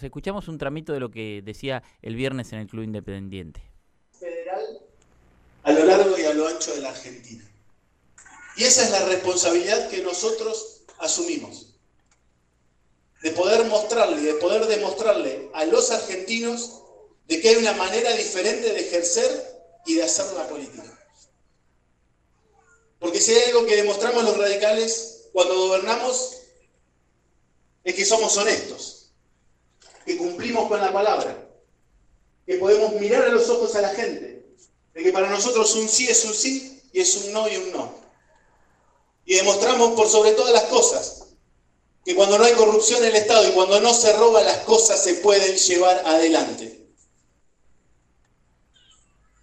Escuchamos un tramito de lo que decía el viernes en el Club Independiente. Federal a lo largo y a lo ancho de la Argentina. Y esa es la responsabilidad que nosotros asumimos. De poder mostrarle, de poder demostrarle a los argentinos de que hay una manera diferente de ejercer y de hacer la política. Porque si hay algo que demostramos los radicales cuando gobernamos, es que somos honestos que cumplimos con la palabra, que podemos mirar a los ojos a la gente, de que para nosotros un sí es un sí y es un no y un no. Y demostramos por sobre todas las cosas que cuando no hay corrupción en el Estado y cuando no se roba las cosas se pueden llevar adelante.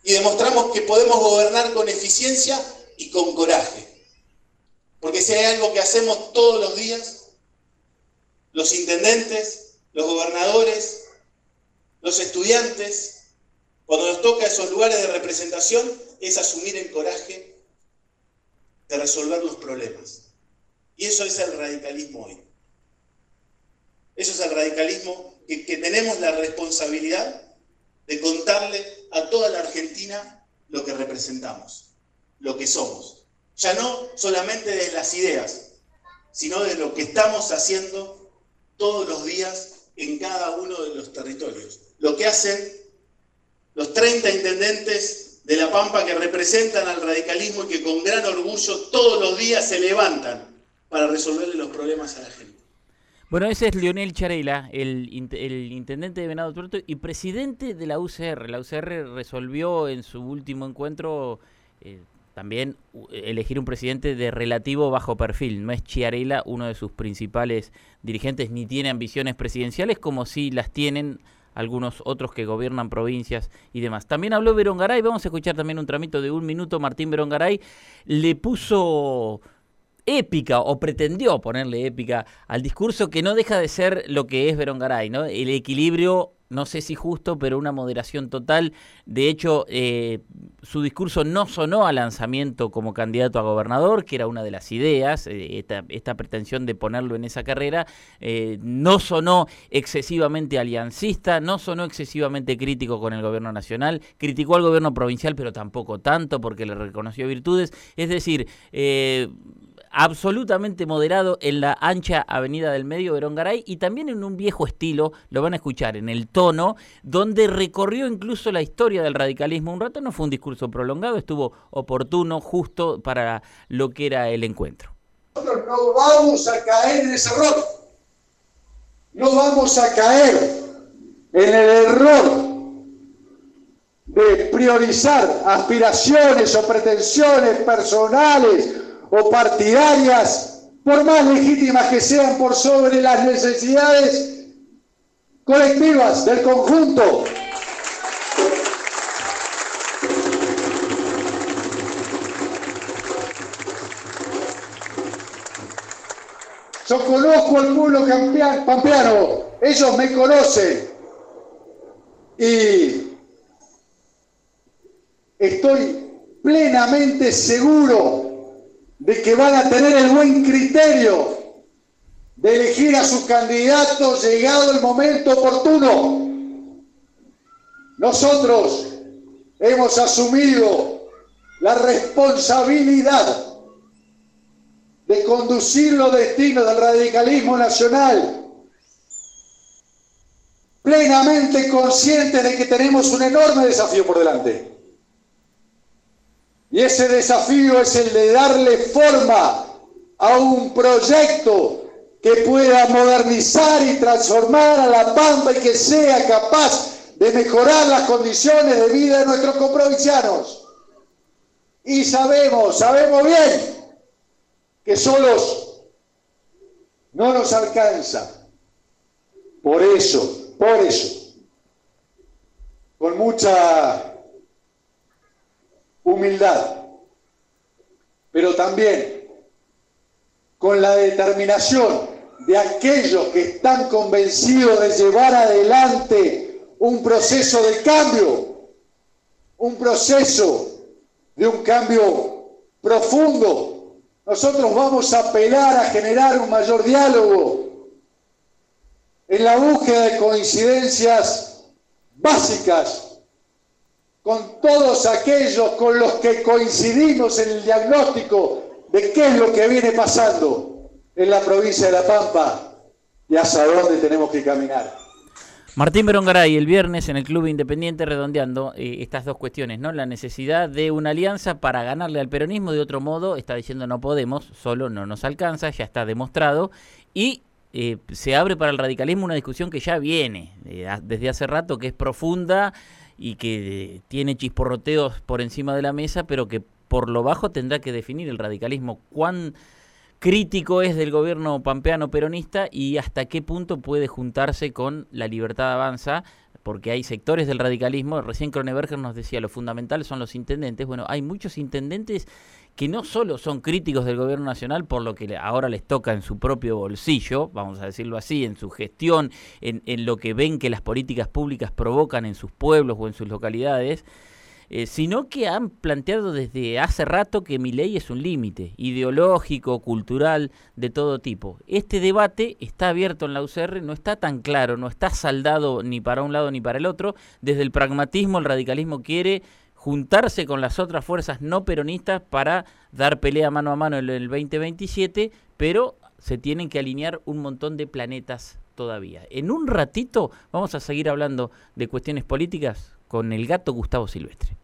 Y demostramos que podemos gobernar con eficiencia y con coraje. Porque si hay algo que hacemos todos los días, los intendentes, los gobernadores, los estudiantes, cuando nos toca esos lugares de representación, es asumir el coraje de resolver los problemas. Y eso es el radicalismo hoy. Eso es el radicalismo que, que tenemos la responsabilidad de contarle a toda la Argentina lo que representamos, lo que somos. Ya no solamente de las ideas, sino de lo que estamos haciendo todos los días en cada uno de los territorios. Lo que hacen los 30 intendentes de La Pampa que representan al radicalismo y que con gran orgullo todos los días se levantan para resolverle los problemas a la gente. Bueno, ese es Leonel Charela, el, intendente de Venado Tuerto y presidente de la UCR. La UCR resolvió en su último encuentro eh, también elegir un presidente de relativo bajo perfil. No es Chiarella uno de sus principales dirigentes, ni tiene ambiciones presidenciales como sí las tienen algunos otros que gobiernan provincias y demás. También habló Garay, vamos a escuchar también un tramito de un minuto. Martín Garay le puso épica o pretendió ponerle épica al discurso que no deja de ser lo que es Garay, ¿no? El equilibrio no sé si justo, pero una moderación total. De hecho, eh, su discurso no sonó a lanzamiento como candidato a gobernador, que era una de las ideas, eh, esta, pretensión de ponerlo en esa carrera. Eh, no sonó excesivamente aliancista, no sonó excesivamente crítico con el gobierno nacional, criticó al gobierno provincial, pero tampoco tanto porque le reconoció virtudes. Es decir, absolutamente moderado en la ancha avenida del medio Verón Garay y también en un viejo estilo, lo van a escuchar, en el tono, donde recorrió incluso la historia del radicalismo un rato, no fue un discurso prolongado, estuvo oportuno, justo para lo que era el encuentro. Nosotros no vamos a caer en ese error, no vamos a caer en el error de priorizar aspiraciones o pretensiones personales o partidarias, por más legítimas que sean, por sobre las necesidades colectivas del conjunto. Yo conozco al pueblo pampeano, ellos me conocen y estoy plenamente seguro de que van a tener el buen criterio de elegir a sus candidatos llegado el momento oportuno. Nosotros hemos asumido la responsabilidad de conducir los destinos del radicalismo nacional, plenamente conscientes de que tenemos un enorme desafío por delante. Y ese desafío es el de darle forma a un proyecto que pueda modernizar y transformar a La Pampa y que sea capaz de mejorar las condiciones de vida de nuestros comprovincianos. Y sabemos, sabemos bien que solos no nos alcanza. Por eso, por eso, con mucha humildad, pero también con la determinación de aquellos que están convencidos de llevar adelante un proceso de cambio, un proceso de un cambio profundo. Nosotros vamos a apelar a generar un mayor diálogo en la búsqueda de coincidencias básicas con todos aquellos con los que coincidimos en el diagnóstico de qué es lo que viene pasando en la provincia de La Pampa y hacia dónde tenemos que caminar. Martín Berongaray, el viernes en el Club Independiente redondeando eh, estas dos cuestiones, ¿no? La necesidad de una alianza para ganarle al peronismo, de otro modo, está diciendo no podemos, solo no nos alcanza, ya está demostrado, y eh, se abre para el radicalismo una discusión que ya viene eh, desde hace rato, que es profunda y que tiene chisporroteos por encima de la mesa, pero que por lo bajo tendrá que definir el radicalismo. Cuán crítico es del gobierno pampeano peronista y hasta qué punto puede juntarse con la libertad avanza, porque hay sectores del radicalismo, recién Kroneberger nos decía, lo fundamental son los intendentes, bueno, hay muchos intendentes que no solo son críticos del gobierno nacional por lo que ahora les toca en su propio bolsillo, vamos a decirlo así, en su gestión, en, en lo que ven que las políticas públicas provocan en sus pueblos o en sus localidades, eh, sino que han planteado desde hace rato que mi ley es un límite ideológico, cultural, de todo tipo. Este debate está abierto en la UCR, no está tan claro, no está saldado ni para un lado ni para el otro. Desde el pragmatismo, el radicalismo quiere juntarse con las otras fuerzas no peronistas para dar pelea mano a mano en el 2027, pero se tienen que alinear un montón de planetas todavía. En un ratito vamos a seguir hablando de cuestiones políticas con el gato Gustavo Silvestre.